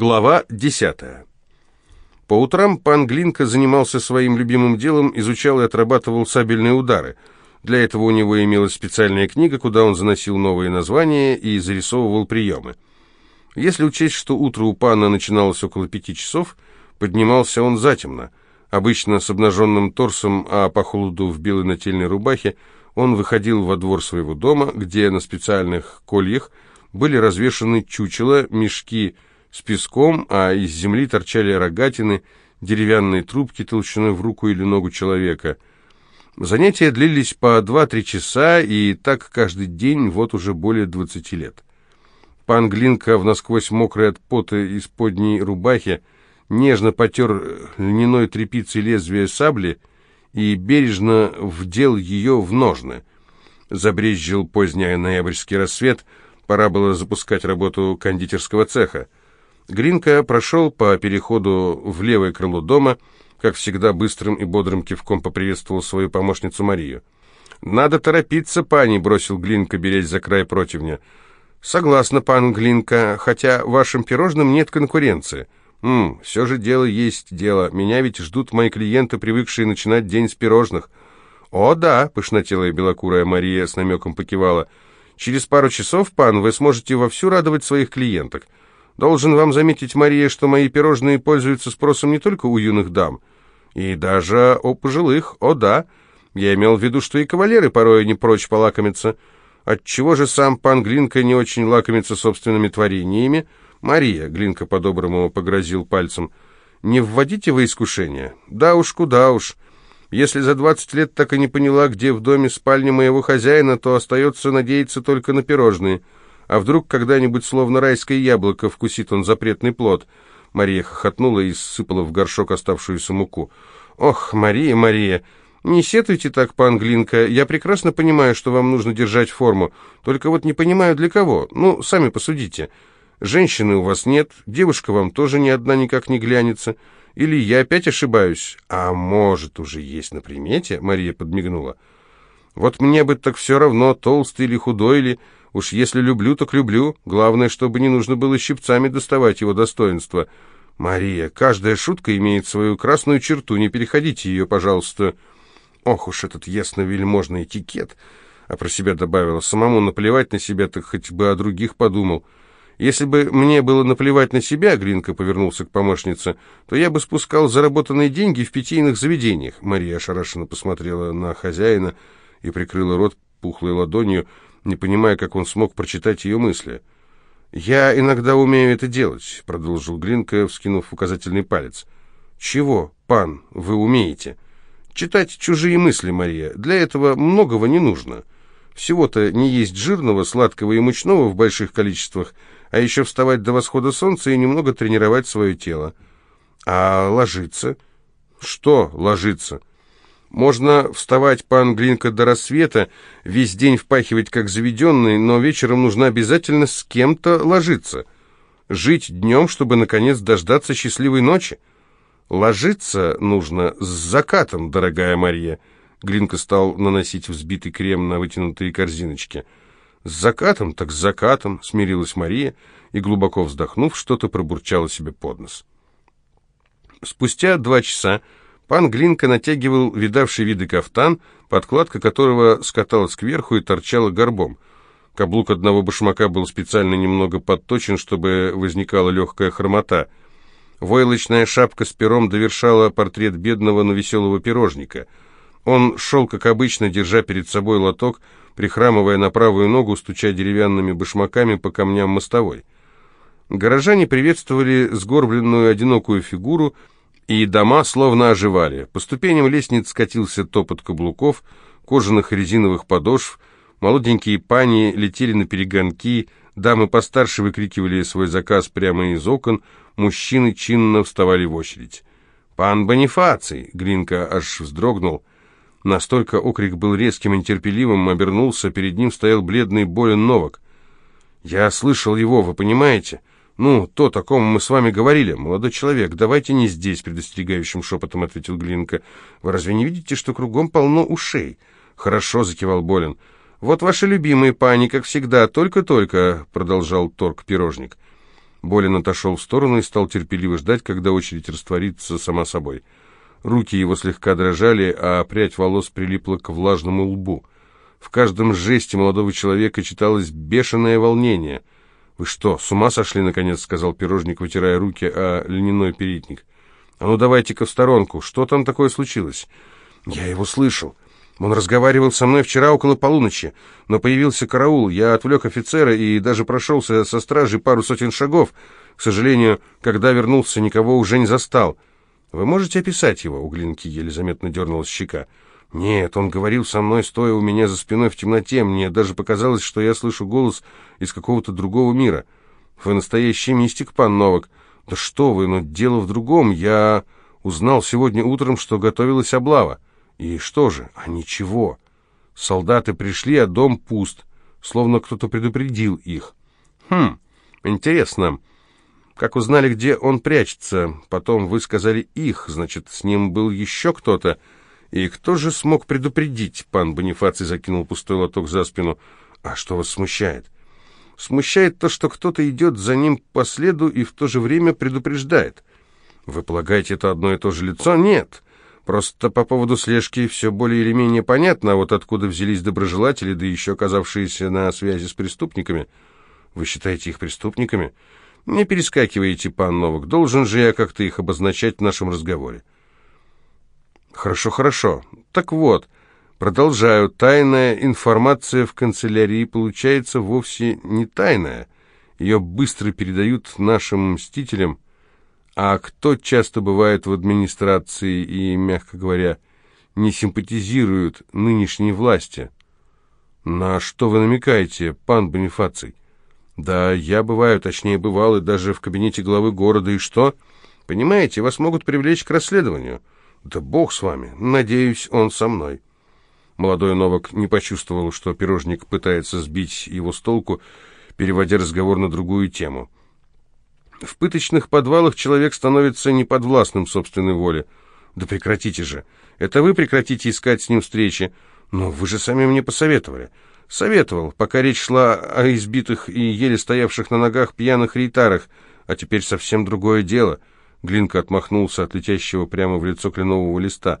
Глава 10. По утрам пан Глинка занимался своим любимым делом, изучал и отрабатывал сабельные удары. Для этого у него имелась специальная книга, куда он заносил новые названия и зарисовывал приемы. Если учесть, что утро у пана начиналось около пяти часов, поднимался он затемно. Обычно с обнаженным торсом, а по холоду в белой нательной рубахе, он выходил во двор своего дома, где на специальных кольях были развешаны чучела, мешки, мешки, с песком, а из земли торчали рогатины, деревянные трубки толщиной в руку или ногу человека. Занятия длились по 2-3 часа, и так каждый день вот уже более 20 лет. Пан Глинка в насквозь мокрой от пота исподней рубахе нежно потер льняной тряпицей лезвие сабли и бережно вдел ее в ножны. Забрезжил поздний ноябрьский рассвет, пора было запускать работу кондитерского цеха. Гринка прошел по переходу в левое крыло дома, как всегда быстрым и бодрым кивком поприветствовал свою помощницу Марию. «Надо торопиться, пани!» — бросил Глинка, берясь за край противня. «Согласна, пан Глинка, хотя вашим пирожным нет конкуренции. Ммм, все же дело есть дело. Меня ведь ждут мои клиенты, привыкшие начинать день с пирожных». «О, да!» — пышнотелая белокурая Мария с намеком покивала. «Через пару часов, пан, вы сможете вовсю радовать своих клиенток». Должен вам заметить, Мария, что мои пирожные пользуются спросом не только у юных дам, и даже у пожилых, о да. Я имел в виду, что и кавалеры порой не прочь полакомиться. Отчего же сам пан Глинка не очень лакомится собственными творениями? Мария, Глинка по-доброму погрозил пальцем, не вводите вы искушение? Да уж, куда уж. Если за двадцать лет так и не поняла, где в доме спальня моего хозяина, то остается надеяться только на пирожные». А вдруг когда-нибудь, словно райское яблоко, вкусит он запретный плод? Мария хохотнула и сыпала в горшок оставшуюся муку. «Ох, Мария, Мария, не сетуйте так, панглинка. Я прекрасно понимаю, что вам нужно держать форму. Только вот не понимаю, для кого. Ну, сами посудите. Женщины у вас нет, девушка вам тоже ни одна никак не глянется. Или я опять ошибаюсь? А может, уже есть на примете?» Мария подмигнула. «Вот мне бы так все равно, толстый или худой, или...» Уж если люблю, так люблю. Главное, чтобы не нужно было щипцами доставать его достоинства. Мария, каждая шутка имеет свою красную черту. Не переходите ее, пожалуйста. Ох уж этот ясно-вельможный этикет. А про себя добавила. Самому наплевать на себя, так хоть бы о других подумал. Если бы мне было наплевать на себя, Глинка повернулся к помощнице, то я бы спускал заработанные деньги в питейных заведениях. Мария ошарашенно посмотрела на хозяина и прикрыла рот пухлой ладонью, не понимая, как он смог прочитать ее мысли. «Я иногда умею это делать», — продолжил Глинка, вскинув указательный палец. «Чего, пан, вы умеете?» «Читать чужие мысли, Мария. Для этого многого не нужно. Всего-то не есть жирного, сладкого и мучного в больших количествах, а еще вставать до восхода солнца и немного тренировать свое тело». «А ложиться?» «Что ложиться?» Можно вставать по-англинка до рассвета, весь день впахивать как заведенный, но вечером нужно обязательно с кем-то ложиться. Жить днем, чтобы, наконец, дождаться счастливой ночи. Ложиться нужно с закатом, дорогая Мария. Глинка стал наносить взбитый крем на вытянутые корзиночки. «С закатом, так с закатом», — смирилась Мария, и, глубоко вздохнув, что-то пробурчало себе под нос. Спустя два часа Пан Глинка натягивал видавший виды кафтан, подкладка которого скаталась кверху и торчала горбом. Каблук одного башмака был специально немного подточен, чтобы возникала легкая хромота. Войлочная шапка с пером довершала портрет бедного, но веселого пирожника. Он шел, как обычно, держа перед собой лоток, прихрамывая на правую ногу, стуча деревянными башмаками по камням мостовой. Горожане приветствовали сгорбленную одинокую фигуру — и дома словно оживали. По ступеням лестниц скатился топот каблуков, кожаных резиновых подошв, молоденькие пани летели на перегонки, дамы постарше выкрикивали свой заказ прямо из окон, мужчины чинно вставали в очередь. «Пан Бонифаций!» — Гринка аж вздрогнул. Настолько окрик был резким и нетерпеливым, обернулся, перед ним стоял бледный Болен Новак. «Я слышал его, вы понимаете?» «Ну, то, о ком мы с вами говорили. Молодой человек, давайте не здесь», — предостерегающим шепотом ответил Глинка. «Вы разве не видите, что кругом полно ушей?» «Хорошо», — закивал Болин. «Вот ваши любимые пани, как всегда, только-только», — продолжал торг пирожник. Болин отошел в сторону и стал терпеливо ждать, когда очередь растворится сама собой. Руки его слегка дрожали, а прядь волос прилипла к влажному лбу. В каждом жесте молодого человека читалось бешеное волнение — «Вы что, с ума сошли, наконец?» — сказал пирожник, вытирая руки, о льняной передник. «А ну давайте-ка в сторонку. Что там такое случилось?» «Я его слышал. Он разговаривал со мной вчера около полуночи, но появился караул. Я отвлек офицера и даже прошелся со стражей пару сотен шагов. К сожалению, когда вернулся, никого уже не застал. Вы можете описать его?» — у Глинки еле заметно дернулась щека. «Я нет, он говорил со мной, стоя у меня за спиной в темноте. Мне даже показалось, что я слышу голос из какого-то другого мира. Вы настоящий мистик, пан Новак. Да что вы, но дело в другом. Я узнал сегодня утром, что готовилась облава. И что же? А ничего. Солдаты пришли, а дом пуст. Словно кто-то предупредил их. Хм, интересно. Как узнали, где он прячется? Потом вы сказали «их», значит, с ним был еще кто-то. И кто же смог предупредить? Пан Бонифаций закинул пустой лоток за спину. А что вас смущает? Смущает то, что кто-то идет за ним по следу и в то же время предупреждает. Вы полагаете, это одно и то же лицо? Нет. Просто по поводу слежки все более или менее понятно, а вот откуда взялись доброжелатели, да еще оказавшиеся на связи с преступниками. Вы считаете их преступниками? Не перескакивайте, пан Новак, должен же я как-то их обозначать в нашем разговоре. Хорошо, хорошо. Так вот, продолжаю, тайная информация в канцелярии получается вовсе не тайная. Ее быстро передают нашим мстителям. А кто часто бывает в администрации и, мягко говоря, не симпатизирует нынешней власти? На что вы намекаете, пан Бонифаций? Да, я бываю, точнее, бывал и даже в кабинете главы города, и что? Понимаете, вас могут привлечь к расследованию. «Да бог с вами! Надеюсь, он со мной!» Молодой Новак не почувствовал, что пирожник пытается сбить его с толку, переводя разговор на другую тему. «В пыточных подвалах человек становится неподвластным собственной воле. Да прекратите же! Это вы прекратите искать с ним встречи. Но вы же сами мне посоветовали. Советовал, пока речь шла о избитых и еле стоявших на ногах пьяных рейтарах, а теперь совсем другое дело». Глинка отмахнулся от летящего прямо в лицо кленового листа.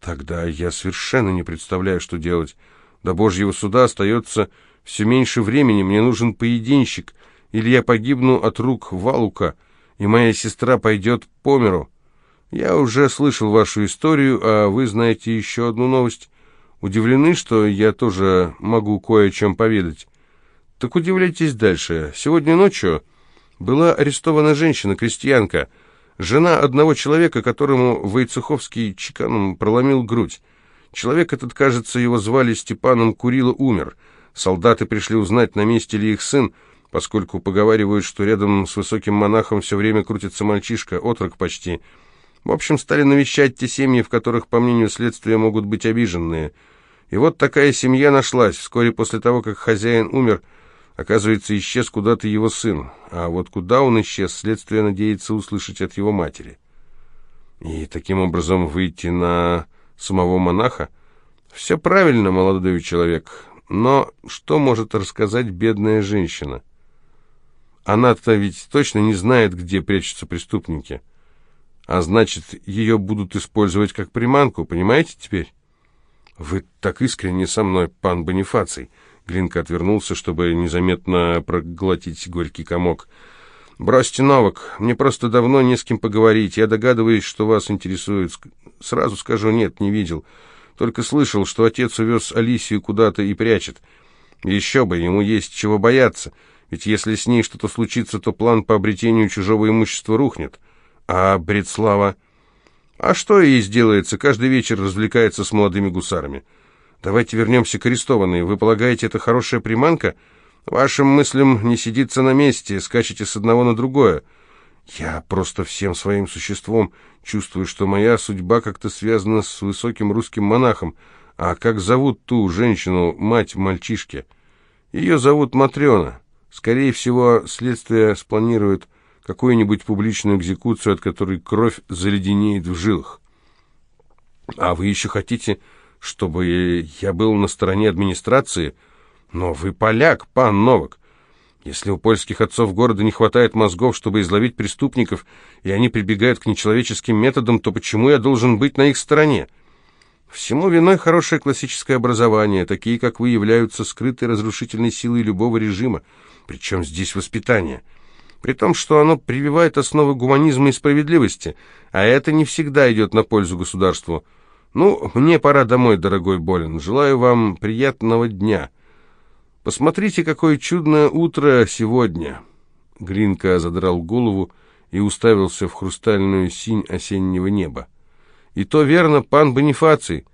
«Тогда я совершенно не представляю, что делать. До Божьего суда остается все меньше времени. Мне нужен поединщик. Или я погибну от рук Валука, и моя сестра пойдет по миру. Я уже слышал вашу историю, а вы знаете еще одну новость. Удивлены, что я тоже могу кое о чем поведать? Так удивляйтесь дальше. Сегодня ночью была арестована женщина-крестьянка — Жена одного человека, которому Войцеховский чеканом проломил грудь. Человек этот, кажется, его звали Степаном Курило, умер. Солдаты пришли узнать, на месте ли их сын, поскольку поговаривают, что рядом с высоким монахом все время крутится мальчишка, отрок почти. В общем, стали навещать те семьи, в которых, по мнению следствия, могут быть обиженные. И вот такая семья нашлась. Вскоре после того, как хозяин умер, Оказывается, исчез куда-то его сын. А вот куда он исчез, следствие надеется услышать от его матери. И таким образом выйти на самого монаха? Все правильно, молодой человек. Но что может рассказать бедная женщина? Она-то ведь точно не знает, где прячутся преступники. А значит, ее будут использовать как приманку, понимаете теперь? Вы так искренне со мной, пан Бонифаций. Глинка отвернулся, чтобы незаметно проглотить горький комок. «Бросьте навык. Мне просто давно не с кем поговорить. Я догадываюсь, что вас интересует. Сразу скажу, нет, не видел. Только слышал, что отец увез Алисию куда-то и прячет. Еще бы, ему есть чего бояться. Ведь если с ней что-то случится, то план по обретению чужого имущества рухнет. А Бредслава... А что ей сделается? Каждый вечер развлекается с молодыми гусарами». Давайте вернемся к арестованной. Вы полагаете, это хорошая приманка? Вашим мыслям не сидится на месте, скачете с одного на другое. Я просто всем своим существом чувствую, что моя судьба как-то связана с высоким русским монахом. А как зовут ту женщину, мать мальчишки? Ее зовут Матрена. Скорее всего, следствие спланирует какую-нибудь публичную экзекуцию, от которой кровь заледенеет в жилах. А вы еще хотите чтобы я был на стороне администрации? Но вы поляк, пан Новак. Если у польских отцов города не хватает мозгов, чтобы изловить преступников, и они прибегают к нечеловеческим методам, то почему я должен быть на их стороне? Всему виной хорошее классическое образование, такие, как вы, являются скрытой разрушительной силой любого режима, причем здесь воспитание. При том, что оно прививает основы гуманизма и справедливости, а это не всегда идет на пользу государству. «Ну, мне пора домой, дорогой Болин. Желаю вам приятного дня. Посмотрите, какое чудное утро сегодня!» Гринка задрал голову и уставился в хрустальную синь осеннего неба. «И то верно, пан Бонифаций.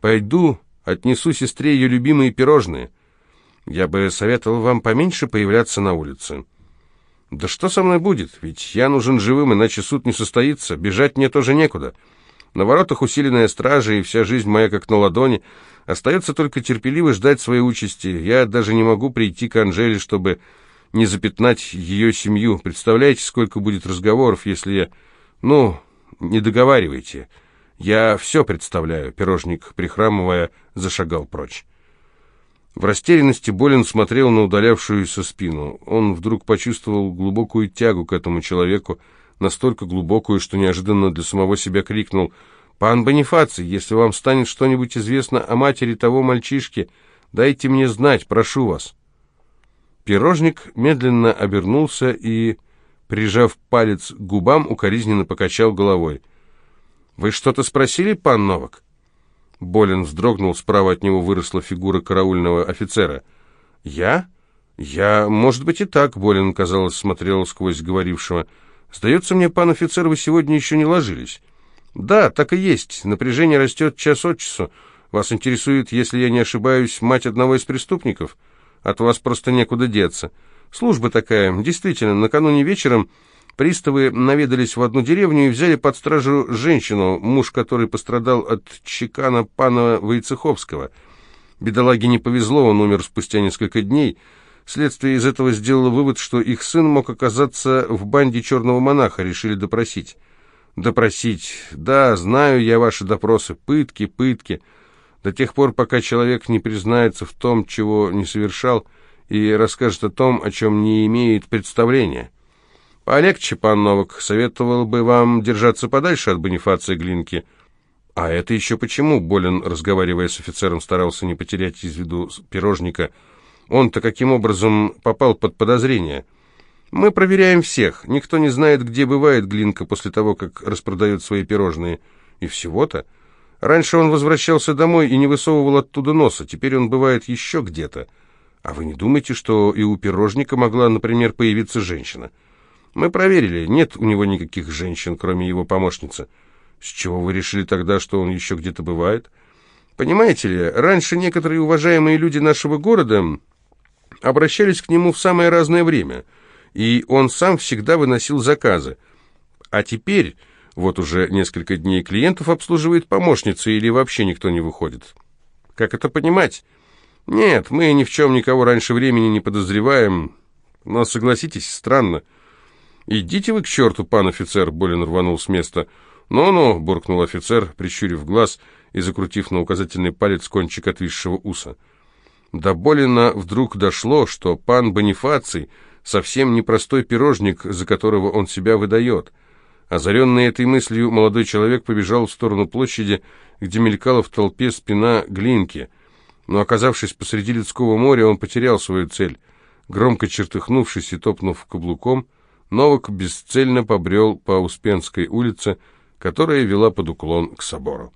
Пойду, отнесу сестре ее любимые пирожные. Я бы советовал вам поменьше появляться на улице». «Да что со мной будет? Ведь я нужен живым, иначе суд не состоится. Бежать мне тоже некуда». На воротах усиленная стража, и вся жизнь моя как на ладони. Остается только терпеливо ждать своей участи. Я даже не могу прийти к Анжеле, чтобы не запятнать ее семью. Представляете, сколько будет разговоров, если я... Ну, не договаривайте. Я все представляю, пирожник, прихрамывая, зашагал прочь. В растерянности Болин смотрел на удалявшуюся спину. Он вдруг почувствовал глубокую тягу к этому человеку, настолько глубокую, что неожиданно для самого себя крикнул «Пан Бонифаций, если вам станет что-нибудь известно о матери того мальчишки, дайте мне знать, прошу вас». Пирожник медленно обернулся и, прижав палец к губам, укоризненно покачал головой. «Вы что-то спросили, пан Новак?» Болин вздрогнул, справа от него выросла фигура караульного офицера. «Я? Я, может быть, и так», — Болин, казалось, смотрел сквозь говорившего. Сдается мне, пан офицер, вы сегодня еще не ложились. Да, так и есть. Напряжение растет час от часу. Вас интересует, если я не ошибаюсь, мать одного из преступников? От вас просто некуда деться. Служба такая. Действительно, накануне вечером приставы наведались в одну деревню и взяли под стражу женщину, муж которой пострадал от чекана пана Войцеховского. Бедолаге не повезло, он умер спустя несколько дней. Следствие из этого сделало вывод, что их сын мог оказаться в банде черного монаха, решили допросить. Допросить. Да, знаю я ваши допросы. Пытки, пытки. До тех пор, пока человек не признается в том, чего не совершал, и расскажет о том, о чем не имеет представления. Полегче, пан Новак, советовал бы вам держаться подальше от Бонифации Глинки. А это еще почему? Болен, разговаривая с офицером, старался не потерять из виду пирожника – он-то каким образом попал под подозрение? Мы проверяем всех. Никто не знает, где бывает Глинка после того, как распродает свои пирожные. И всего-то. Раньше он возвращался домой и не высовывал оттуда носа. Теперь он бывает еще где-то. А вы не думаете, что и у пирожника могла, например, появиться женщина? Мы проверили. Нет у него никаких женщин, кроме его помощницы. С чего вы решили тогда, что он еще где-то бывает? Понимаете ли, раньше некоторые уважаемые люди нашего города обращались к нему в самое разное время, и он сам всегда выносил заказы. А теперь, вот уже несколько дней клиентов обслуживает помощница или вообще никто не выходит. Как это понимать? Нет, мы ни в чем никого раньше времени не подозреваем, но, согласитесь, странно. «Идите вы к черту, пан офицер!» — Болен рванул с места. «Ну-ну!» — буркнул офицер, прищурив глаз и закрутив на указательный палец кончик отвисшего уса. До Болина вдруг дошло, что пан Бонифаций совсем не простой пирожник, за которого он себя выдает. Озаренный этой мыслью, молодой человек побежал в сторону площади, где мелькала в толпе спина Глинки. Но, оказавшись посреди людского моря, он потерял свою цель. Громко чертыхнувшись и топнув каблуком, Новок бесцельно побрел по Успенской улице, которая вела под уклон к собору.